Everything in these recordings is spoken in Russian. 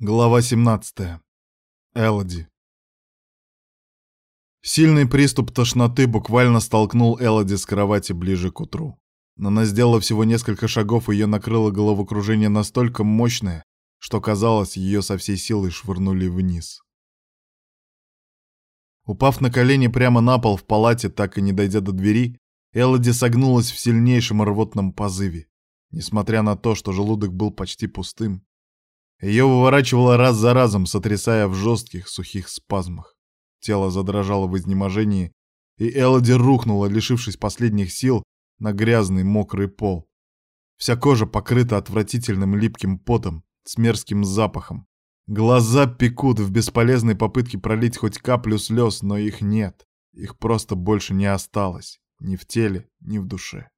Глава 17. Элоди. Сильный приступ тошноты буквально столкнул Элоди с кровати ближе к утру. Но она сделала всего несколько шагов, и ее накрыло головокружение настолько мощное, что, казалось, ее со всей силой швырнули вниз. Упав на колени прямо на пол в палате, так и не дойдя до двери, Элоди согнулась в сильнейшем рвотном позыве. Несмотря на то, что желудок был почти пустым, ее выворачивало раз за разом, сотрясая в жестких, сухих спазмах. Тело задрожало в изнеможении, и Элоди рухнула, лишившись последних сил, на грязный мокрый пол. Вся кожа покрыта отвратительным липким потом, с мерзким запахом. Глаза пекут в бесполезной попытке пролить хоть каплю слез, но их нет. Их просто больше не осталось. Ни в теле, ни в душе.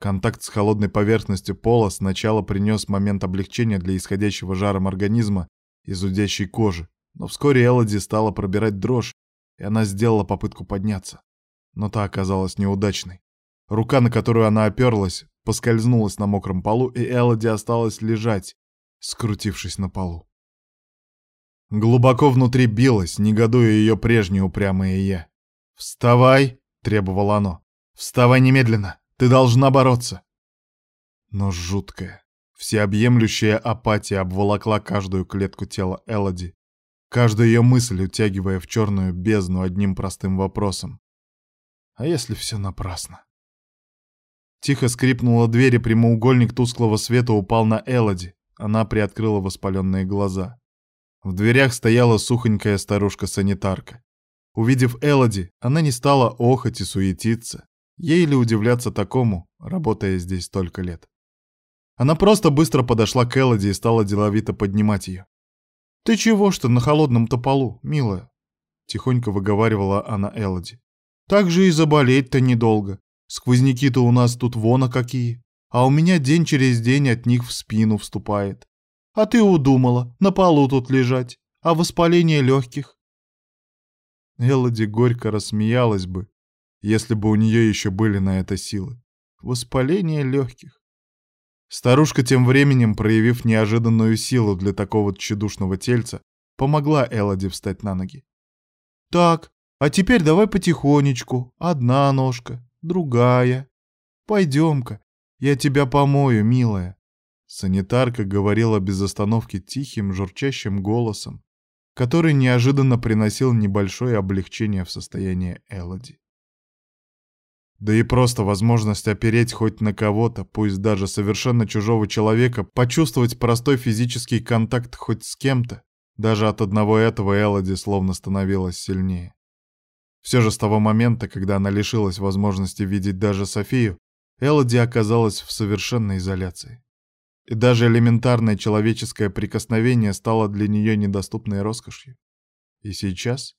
Контакт с холодной поверхностью пола сначала принес момент облегчения для исходящего жаром организма и зудящей кожи, но вскоре Элоди стала пробирать дрожь, и она сделала попытку подняться. Но та оказалась неудачной. Рука, на которую она оперлась, поскользнулась на мокром полу, и Элоди осталась лежать, скрутившись на полу. Глубоко внутри билось, негодуя ее прежнее упрямое «я». «Вставай!» — требовало оно. «Вставай немедленно! Ты должна бороться!» Но жуткая, всеобъемлющая апатия обволокла каждую клетку тела Элоди, каждую ее мысль утягивая в черную бездну одним простым вопросом. А если все напрасно? Тихо скрипнула дверь, и прямоугольник тусклого света упал на Элоди. Она приоткрыла воспаленные глаза. В дверях стояла сухонькая старушка-санитарка. Увидев Элоди, она не стала охать и суетиться. Ей ли удивляться такому, работая здесь столько лет? Она просто быстро подошла к Элоди и стала деловито поднимать ее. «Ты чего что на холодном-то полу, милая?» Тихонько выговаривала она Элоди. «Так же и заболеть-то недолго. Сквозняки-то у нас тут вон какие, а у меня день через день от них в спину вступает. А ты удумала на полу тут лежать, а воспаление легких?» Элоди горько рассмеялась бы, если бы у нее еще были на это силы. Воспаление легких. Старушка тем временем, проявив неожиданную силу для такого тщедушного тельца, помогла Элоди встать на ноги. «Так, а теперь давай потихонечку. Одна ножка, другая. Пойдем-ка, я тебя помою, милая». Санитарка говорила без остановки тихим, журчащим голосом, который неожиданно приносил небольшое облегчение в состояние Элоди. Да и просто возможность опереть хоть на кого-то, пусть даже совершенно чужого человека, почувствовать простой физический контакт хоть с кем-то, даже от одного этого Элоди словно становилась сильнее. Все же с того момента, когда она лишилась возможности видеть даже Софию, Элоди оказалась в совершенной изоляции. И даже элементарное человеческое прикосновение стало для нее недоступной роскошью. И сейчас,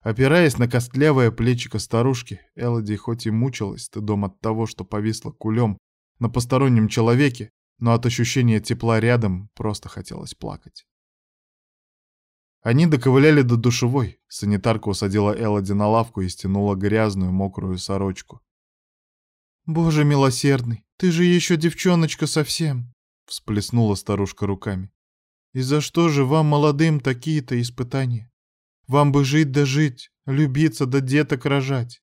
Опираясь на костлявое плечико старушки, Элоди хоть и мучилась стыдом от того, что повисла кулем на постороннем человеке, но от ощущения тепла рядом просто хотелось плакать. Они доковыляли до душевой. Санитарка усадила Элоди на лавку и стянула грязную мокрую сорочку. «Боже милосердный, ты же еще девчоночка совсем!» — всплеснула старушка руками. «И за что же вам, молодым, такие-то испытания? Вам бы жить да жить, любиться да деток рожать.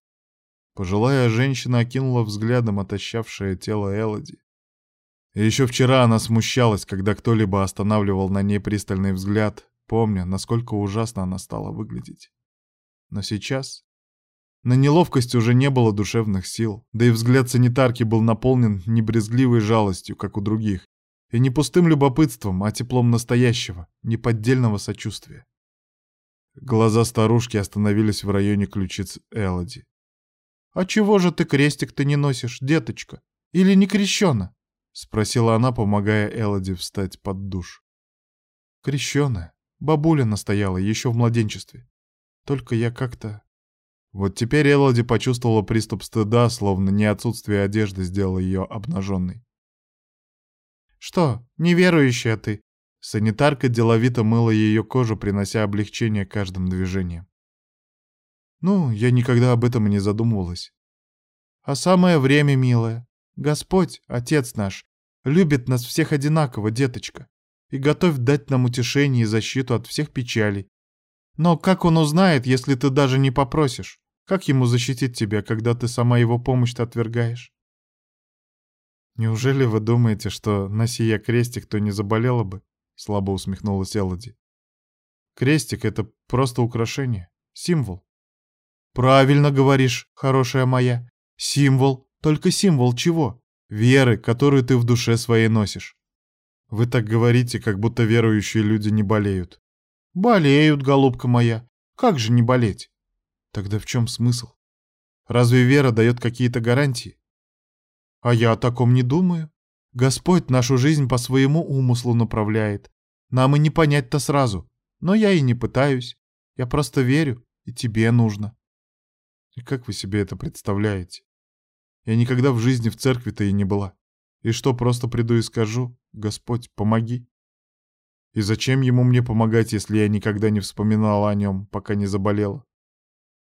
Пожилая женщина окинула взглядом отощавшее тело Элоди. Еще вчера она смущалась, когда кто-либо останавливал на ней пристальный взгляд, помня, насколько ужасно она стала выглядеть. Но сейчас на неловкость уже не было душевных сил, да и взгляд санитарки был наполнен не брезгливой жалостью, как у других, и не пустым любопытством, а теплом настоящего, неподдельного сочувствия. Глаза старушки остановились в районе ключиц Элоди. «А чего же ты крестик-то не носишь, деточка? Или не крещена?» — спросила она, помогая Элоди встать под душ. «Крещеная. Бабуля настояла еще в младенчестве. Только я как-то...» Вот теперь Элоди почувствовала приступ стыда, словно не отсутствие одежды сделало ее обнаженной. «Что, неверующая ты?» Санитарка деловито мыла ее кожу, принося облегчение каждым движением. Ну, я никогда об этом и не задумывалась. А самое время, милая. Господь, Отец наш, любит нас всех одинаково, деточка. и готов дать нам утешение и защиту от всех печалей. Но как он узнает, если ты даже не попросишь? Как ему защитить тебя, когда ты сама его помощь отвергаешь? Неужели вы думаете, что на сия крестик то не заболела бы? Слабо усмехнулась Элоди. Крестик — это просто украшение, символ. Правильно говоришь, хорошая моя. Символ, только символ чего? Веры, которую ты в душе своей носишь. Вы так говорите, как будто верующие люди не болеют. Болеют, голубка моя. Как же не болеть? Тогда в чем смысл? Разве вера дает какие-то гарантии? А я о таком не думаю. Господь нашу жизнь по своему умыслу направляет. Нам и не понять-то сразу. Но я и не пытаюсь. Я просто верю, и тебе нужно. И как вы себе это представляете? Я никогда в жизни в церкви-то и не была. И что, просто приду и скажу, Господь, помоги? И зачем ему мне помогать, если я никогда не вспоминала о нем, пока не заболела?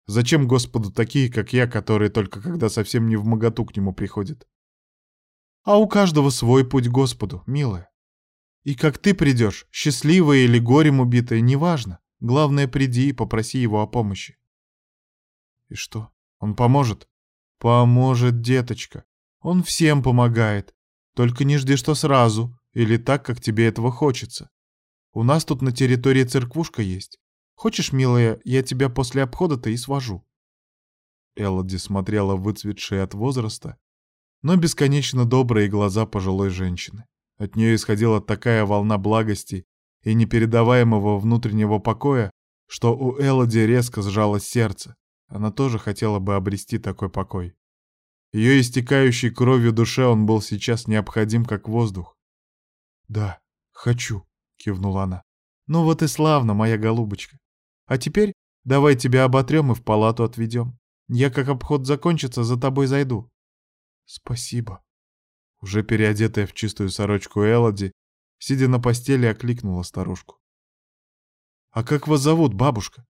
Зачем Господу такие, как я, которые только когда совсем не в моготу к нему приходят? А у каждого свой путь Господу, милая. И как ты придешь, счастливая или горем убитая, неважно. Главное, приди и попроси его о помощи. И что, он поможет? Поможет, деточка. Он всем помогает. Только не жди, что сразу, или так, как тебе этого хочется. У нас тут на территории церквушка есть. Хочешь, милая, я тебя после обхода-то и свожу?» Элоди смотрела выцветшие от возраста, но бесконечно добрые глаза пожилой женщины. От нее исходила такая волна благости и непередаваемого внутреннего покоя, что у Элоди резко сжалось сердце. Она тоже хотела бы обрести такой покой. Ее истекающей кровью душе он был сейчас необходим, как воздух. «Да, хочу», — кивнула она. «Ну вот и славно, моя голубочка. А теперь давай тебя оботрем и в палату отведем. Я, как обход закончится, за тобой зайду». «Спасибо». Уже переодетая в чистую сорочку Элоди, сидя на постели, окликнула старушку. «А как вас зовут, бабушка?»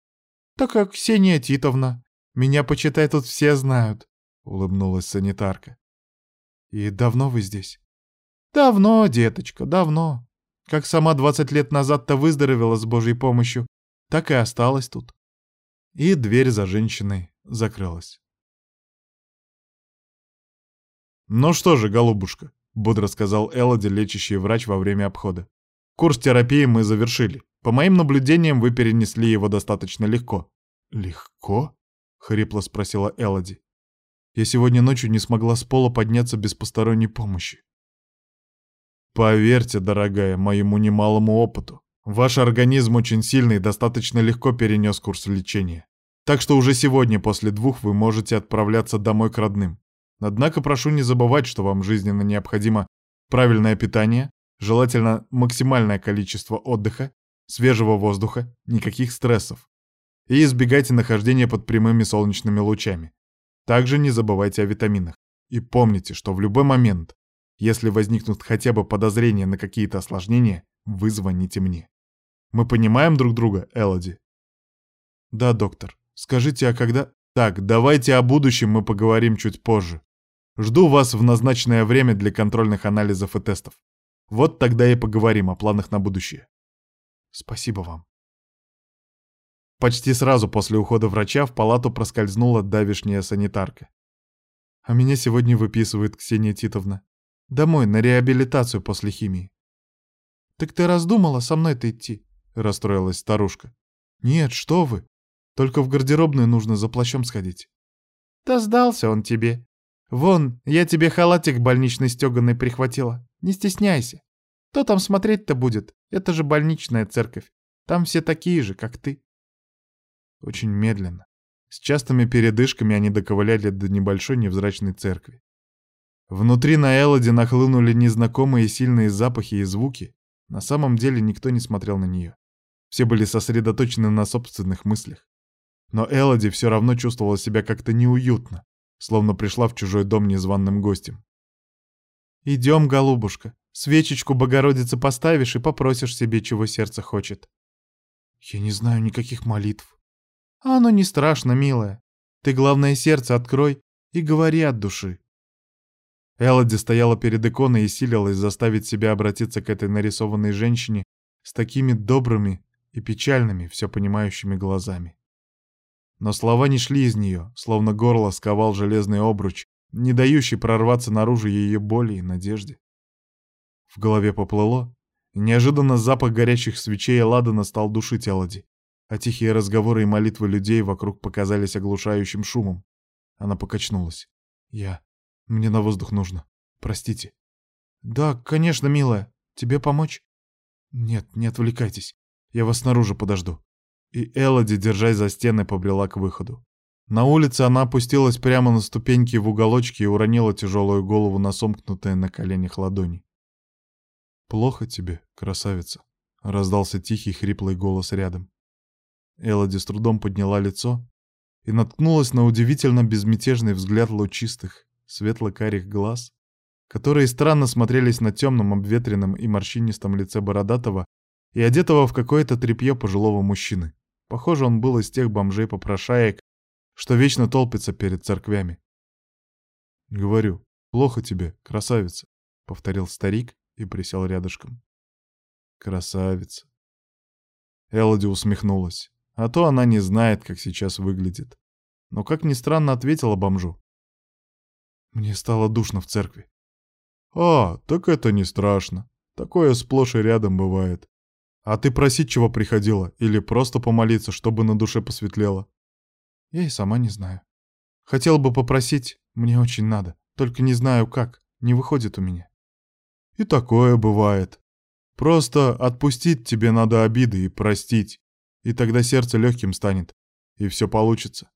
«Так как Ксения Титовна. Меня, почитай, тут все знают», — улыбнулась санитарка. «И давно вы здесь?» «Давно, деточка, давно. Как сама двадцать лет назад-то выздоровела с Божьей помощью, так и осталась тут». И дверь за женщиной закрылась. «Ну что же, голубушка», — бодро сказал Элоди, лечащий врач во время обхода. «Курс терапии мы завершили. По моим наблюдениям, вы перенесли его достаточно легко». «Легко?» — хрипло спросила Элоди. «Я сегодня ночью не смогла с пола подняться без посторонней помощи. Поверьте, дорогая, моему немалому опыту, ваш организм очень сильный и достаточно легко перенес курс лечения. Так что уже сегодня после двух вы можете отправляться домой к родным. Однако прошу не забывать, что вам жизненно необходимо правильное питание, желательно максимальное количество отдыха, свежего воздуха, никаких стрессов. И избегайте нахождения под прямыми солнечными лучами. Также не забывайте о витаминах. И помните, что в любой момент если возникнут хотя бы подозрения на какие-то осложнения, вы звоните мне. Мы понимаем друг друга, Элоди? Да, доктор. Скажите, а когда... Так, давайте о будущем мы поговорим чуть позже. Жду вас в назначенное время для контрольных анализов и тестов. Вот тогда и поговорим о планах на будущее. Спасибо вам. Почти сразу после ухода врача в палату проскользнула давишняя санитарка. А меня сегодня выписывает Ксения Титовна. Домой, на реабилитацию после химии. «Так ты раздумала со мной-то идти?» — расстроилась старушка. «Нет, что вы. Только в гардеробную нужно за плащом сходить». «Да сдался он тебе. Вон, я тебе халатик больничный стеганый прихватила. Не стесняйся. Кто там смотреть-то будет? Это же больничная церковь. Там все такие же, как ты». Очень медленно. С частыми передышками они доковыляли до небольшой невзрачной церкви. Внутри на Элоди нахлынули незнакомые сильные запахи и звуки. На самом деле никто не смотрел на нее. Все были сосредоточены на собственных мыслях. Но Элоди все равно чувствовала себя как-то неуютно, словно пришла в чужой дом незваным гостем. «Идем, голубушка, свечечку Богородицы поставишь и попросишь себе, чего сердце хочет». «Я не знаю никаких молитв». «А оно не страшно, милая. Ты, главное, сердце открой и говори от души. Элоди стояла перед иконой и силилась заставить себя обратиться к этой нарисованной женщине с такими добрыми и печальными, все понимающими глазами. Но слова не шли из нее, словно горло сковал железный обруч, не дающий прорваться наружу ее боли и надежде. В голове поплыло, неожиданно запах горящих свечей и ладана стал душить Элоди, а тихие разговоры и молитвы людей вокруг показались оглушающим шумом. Она покачнулась. «Я... Мне на воздух нужно. Простите». «Да, конечно, милая. Тебе помочь?» «Нет, не отвлекайтесь. Я вас снаружи подожду». И Элоди, держась за стены, побрела к выходу. На улице она опустилась прямо на ступеньки в уголочке и уронила тяжелую голову на сомкнутые на коленях ладони. «Плохо тебе, красавица», — раздался тихий хриплый голос рядом. Элоди с трудом подняла лицо и наткнулась на удивительно безмятежный взгляд лучистых, светло-карих глаз, которые странно смотрелись на темном, обветренном и морщинистом лице Бородатого и одетого в какое-то тряпье пожилого мужчины. Похоже, он был из тех бомжей-попрошаек, что вечно толпится перед церквями. «Говорю, плохо тебе, красавица», — повторил старик и присел рядышком. «Красавица». Элоди усмехнулась. А то она не знает, как сейчас выглядит. Но, как ни странно, ответила бомжу. Мне стало душно в церкви. «А, так это не страшно. Такое сплошь и рядом бывает. А ты просить чего приходила? Или просто помолиться, чтобы на душе посветлело?» Я и сама не знаю. Хотела бы попросить, мне очень надо. Только не знаю как, не выходит у меня. И такое бывает. Просто отпустить тебе надо обиды и простить. И тогда сердце легким станет, и все получится.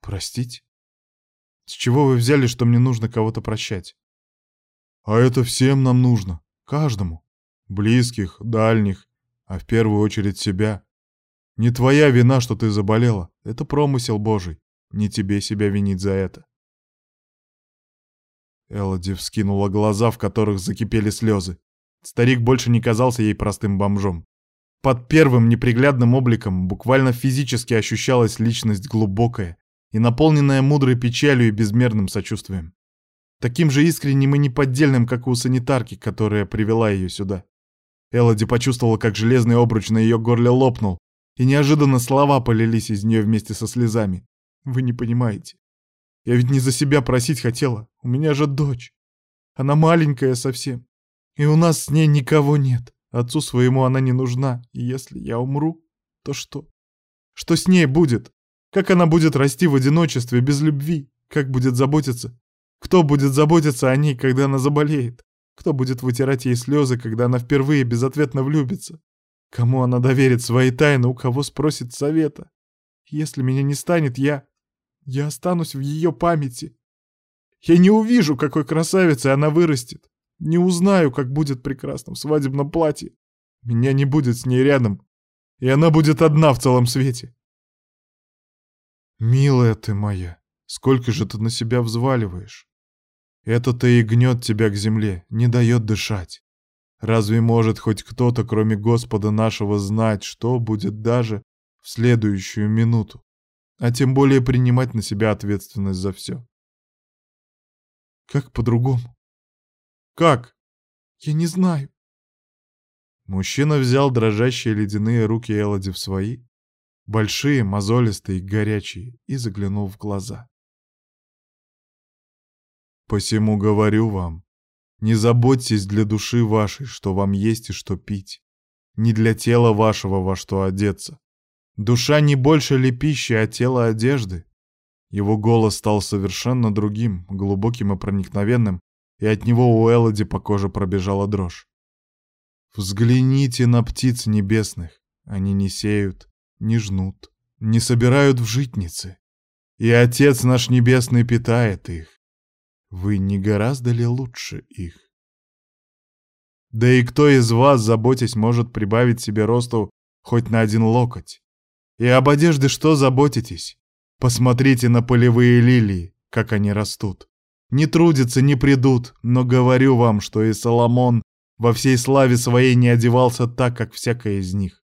Простить? С чего вы взяли, что мне нужно кого-то прощать? А это всем нам нужно, каждому. Близких, дальних, а в первую очередь себя. Не твоя вина, что ты заболела. Это промысел Божий. Не тебе себя винить за это. Элоди вскинула глаза, в которых закипели слезы. Старик больше не казался ей простым бомжом. Под первым неприглядным обликом буквально физически ощущалась личность глубокая и наполненная мудрой печалью и безмерным сочувствием. Таким же искренним и неподдельным, как у санитарки, которая привела ее сюда. Элоди почувствовала, как железный обруч на ее горле лопнул, и неожиданно слова полились из нее вместе со слезами. Вы не понимаете. Я ведь не за себя просить хотела. У меня же дочь. Она маленькая совсем. И у нас с ней никого нет. Отцу своему она не нужна, и если я умру, то что? Что с ней будет? Как она будет расти в одиночестве, без любви? Как будет заботиться? Кто будет заботиться о ней, когда она заболеет? Кто будет вытирать ей слезы, когда она впервые безответно влюбится? Кому она доверит свои тайны, у кого спросит совета? Если меня не станет, я... Я останусь в ее памяти. Я не увижу, какой красавицей она вырастет. Не узнаю, как будет прекрасно в свадебном платье. Меня не будет с ней рядом, и она будет одна в целом свете. Милая ты моя, сколько же ты на себя взваливаешь? Это-то и гнет тебя к земле, не дает дышать. Разве может хоть кто-то, кроме Господа нашего, знать, что будет даже в следующую минуту, а тем более принимать на себя ответственность за все? Как по-другому? Как? Я не знаю. Мужчина взял дрожащие ледяные руки Элоди в свои, большие, мозолистые, горячие, и заглянул в глаза. «Посему говорю вам, не заботьтесь для души вашей, что вам есть и что пить, не для тела вашего во что одеться. Душа не больше ли пищи, а тело одежды?» Его голос стал совершенно другим, глубоким и проникновенным, и от него у Элоди по коже пробежала дрожь. Взгляните на птиц небесных. Они не сеют, не жнут, не собирают в житницы. И Отец наш Небесный питает их. Вы не гораздо ли лучше их? Да и кто из вас, заботясь, может прибавить себе росту хоть на один локоть? И об одежде что заботитесь? Посмотрите на полевые лилии, как они растут. Не трудятся, не придут, но говорю вам, что и Соломон во всей славе своей не одевался так, как всякая из них.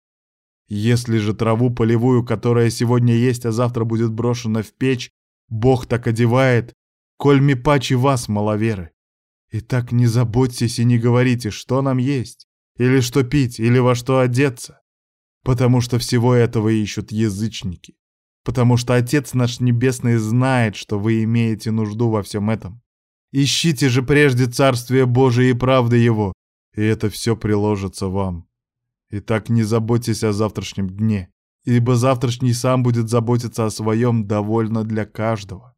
Если же траву полевую, которая сегодня есть, а завтра будет брошена в печь, Бог так одевает, коль ми паче вас, маловеры. И так не заботьтесь и не говорите, что нам есть, или что пить, или во что одеться. Потому что всего этого ищут язычники. Потому что Отец наш Небесный знает, что вы имеете нужду во всем этом. Ищите же прежде Царствие Божие и правды Его, и это все приложится вам. Итак, не заботьтесь о завтрашнем дне, ибо завтрашний сам будет заботиться о своем довольно для каждого.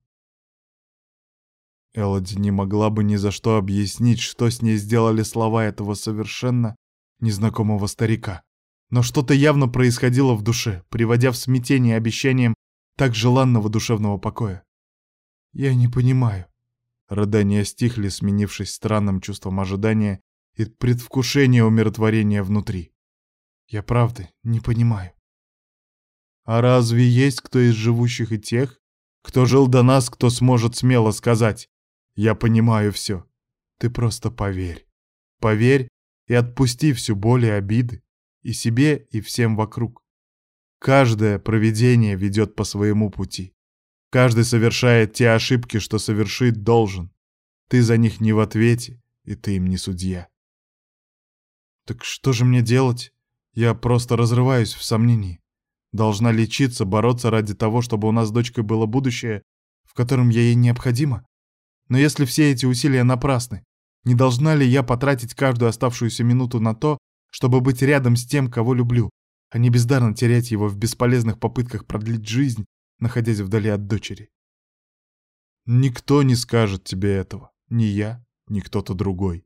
Элоди не могла бы ни за что объяснить, что с ней сделали слова этого совершенно незнакомого старика. Но что-то явно происходило в душе, приводя в смятение обещанием так желанного душевного покоя. «Я не понимаю». Рыдания стихли, сменившись странным чувством ожидания и предвкушения умиротворения внутри. «Я правда не понимаю». «А разве есть кто из живущих и тех, кто жил до нас, кто сможет смело сказать «Я понимаю все»? Ты просто поверь. Поверь и отпусти всю боль и обиды, и себе, и всем вокруг. Каждое провидение ведет по своему пути. Каждый совершает те ошибки, что совершить должен. Ты за них не в ответе, и ты им не судья. Так что же мне делать? Я просто разрываюсь в сомнении. Должна лечиться, бороться ради того, чтобы у нас с дочкой было будущее, в котором я ей необходима. Но если все эти усилия напрасны, не должна ли я потратить каждую оставшуюся минуту на то, чтобы быть рядом с тем, кого люблю, а не бездарно терять его в бесполезных попытках продлить жизнь, находясь вдали от дочери? Никто не скажет тебе этого, ни я, ни кто-то другой.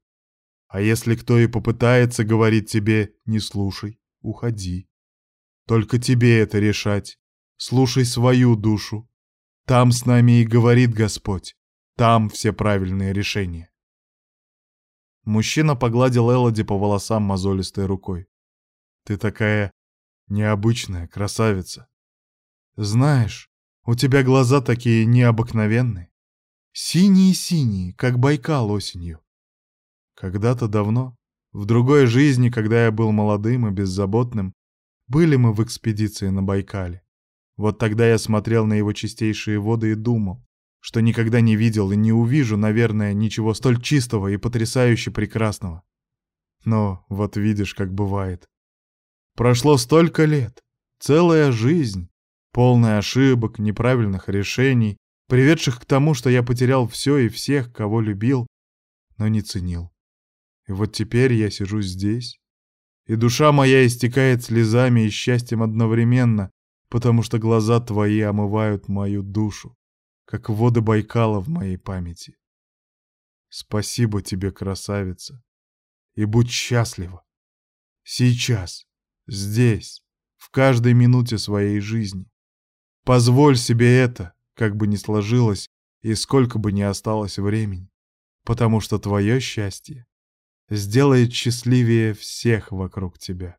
А если кто и попытается говорить тебе «не слушай», уходи. Только тебе это решать. Слушай свою душу. Там с нами и говорит Господь. Там все правильные решения. Мужчина погладил Элоди по волосам мозолистой рукой. «Ты такая необычная красавица. Знаешь, у тебя глаза такие необыкновенные. Синие-синие, как Байкал осенью. Когда-то давно, в другой жизни, когда я был молодым и беззаботным, были мы в экспедиции на Байкале. Вот тогда я смотрел на его чистейшие воды и думал, что никогда не видел и не увижу, наверное, ничего столь чистого и потрясающе прекрасного. Но вот видишь, как бывает. Прошло столько лет, целая жизнь, полная ошибок, неправильных решений, приведших к тому, что я потерял все и всех, кого любил, но не ценил. И вот теперь я сижу здесь, и душа моя истекает слезами и счастьем одновременно, потому что глаза твои омывают мою душу как воды Байкала в моей памяти. Спасибо тебе, красавица, и будь счастлива. Сейчас, здесь, в каждой минуте своей жизни. Позволь себе это, как бы ни сложилось и сколько бы ни осталось времени, потому что твое счастье сделает счастливее всех вокруг тебя.